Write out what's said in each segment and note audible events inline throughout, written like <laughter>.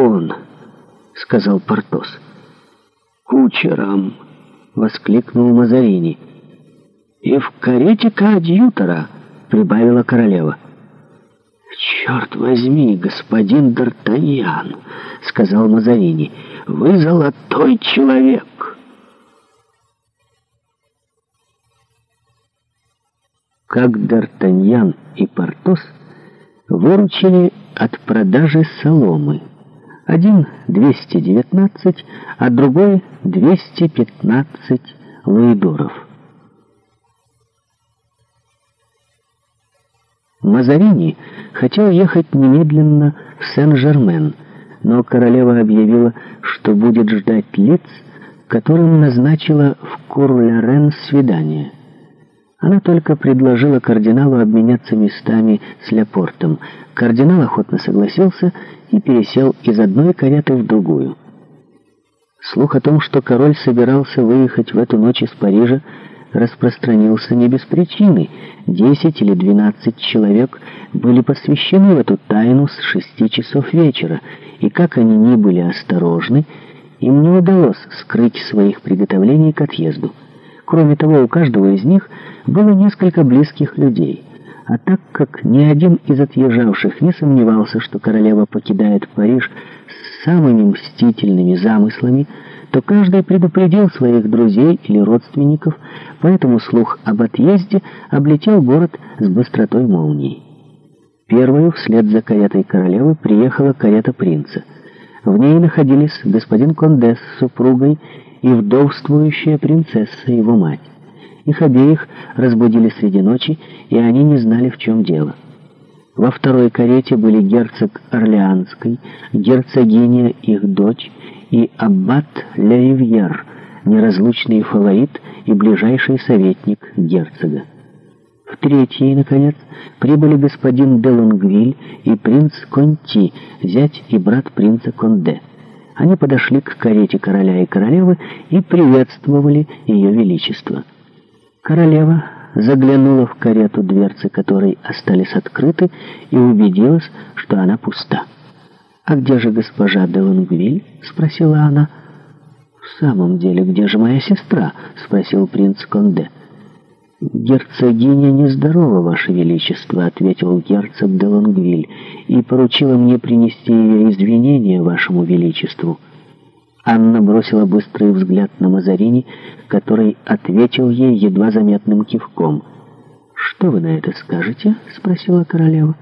он!» — сказал Портос. «Кучером!» — воскликнул Мазарини. «И в карете коадьютора!» — прибавила королева. «Черт возьми, господин Д'Артаньян!» — сказал Мазарини. «Вы золотой человек!» Как Д'Артаньян и Портос выручили от продажи соломы — один 219, а другой 215 лаидоров. Мазарини хотел ехать немедленно в Сен-Жермен, но королева объявила, что будет ждать лиц, которым назначила в Кур-Лорен свидание. Она только предложила кардиналу обменяться местами с Ляпортом. Кардинал охотно согласился и пересел из одной кареты в другую. Слух о том, что король собирался выехать в эту ночь из Парижа, распространился не без причины. Десять или двенадцать человек были посвящены в эту тайну с шести часов вечера, и как они ни были осторожны, им не удалось скрыть своих приготовлений к отъезду. Кроме того, у каждого из них было несколько близких людей. А так как ни один из отъезжавших не сомневался, что королева покидает Париж с самыми мстительными замыслами, то каждый предупредил своих друзей или родственников, поэтому слух об отъезде облетел город с быстротой молнии. Первую вслед за каретой королевы приехала карета принца. В ней находились господин Конде с супругой и вдовствующая принцесса, его мать. Их обеих разбудили среди ночи, и они не знали, в чем дело. Во второй карете были герцог Орлеанский, герцогиня, их дочь, и аббат Леривьер, неразлучный фаворит и ближайший советник герцога. В третьей, наконец, прибыли господин де Лонгвиль и принц Конти, зять и брат принца Конде. Они подошли к карете короля и королевы и приветствовали ее величество. Королева заглянула в карету, дверцы которой остались открыты, и убедилась, что она пуста. «А где же госпожа де Лангвиль?» — спросила она. «В самом деле, где же моя сестра?» — спросил принц Конде. «Герцогиня нездорова, Ваше Величество», — ответил герцог де Лонгвиль, «и поручила мне принести ее извинения Вашему Величеству». Анна бросила быстрый взгляд на Мазарини, который ответил ей едва заметным кивком. «Что вы на это скажете?» — спросила королева.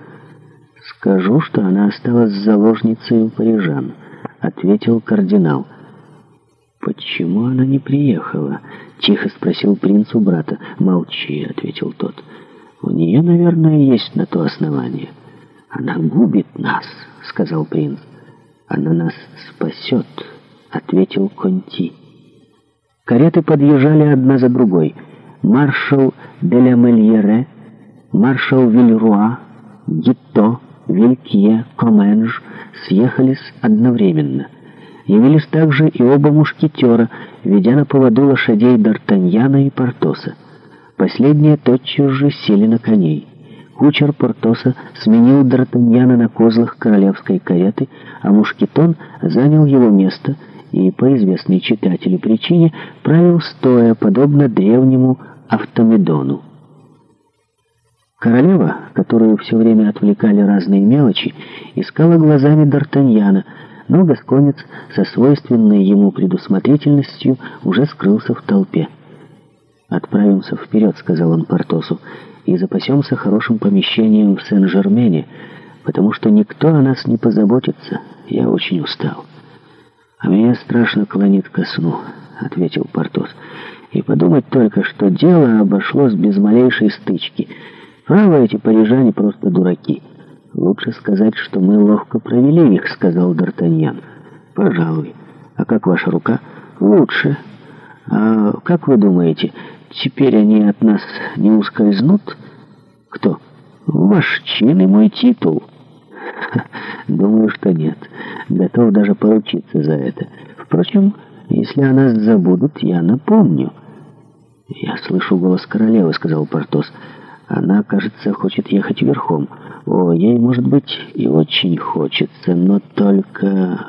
«Скажу, что она осталась заложницей у парижан», — ответил кардинал. «Кардинал». «Почему она не приехала?» — тихо спросил принц у брата. «Молчи», — ответил тот. «У нее, наверное, есть на то основание». «Она губит нас», — сказал принц. «Она нас спасет», — ответил Конти. Кареты подъезжали одна за другой. Маршал Деля Мельере, маршал Вильруа, Гитто, Вилькье, Коменж съехались одновременно — явились также и оба мушкетера, ведя на поводу лошадей Д'Артаньяна и Портоса. Последние тотчас же сели на коней. Кучер Портоса сменил Д'Артаньяна на козлах королевской кареты, а мушкетон занял его место и, по известной читателю причине, правил стоя, подобно древнему автомедону. Королева, которую все время отвлекали разные мелочи, искала глазами Д'Артаньяна, но Гасконец со свойственной ему предусмотрительностью уже скрылся в толпе. «Отправимся вперед», — сказал он Портосу, — «и запасемся хорошим помещением в Сен-Жермене, потому что никто о нас не позаботится. Я очень устал». «А меня страшно клонит ко сну», — ответил Портос. «И подумать только, что дело обошлось без малейшей стычки. Право, эти парижане просто дураки». «Лучше сказать, что мы ловко провели их», — сказал Д'Артаньян. «Пожалуй. А как ваша рука?» «Лучше. А как вы думаете, теперь они от нас не ускользнут?» «Кто?» «Ваш чин и мой титул». <laughs> «Думаю, что нет. Готов даже поручиться за это. Впрочем, если о нас забудут, я напомню». «Я слышу голос королевы», — сказал Портос. «Портос». Она, кажется, хочет ехать верхом. О, ей, может быть, и очень хочется, но только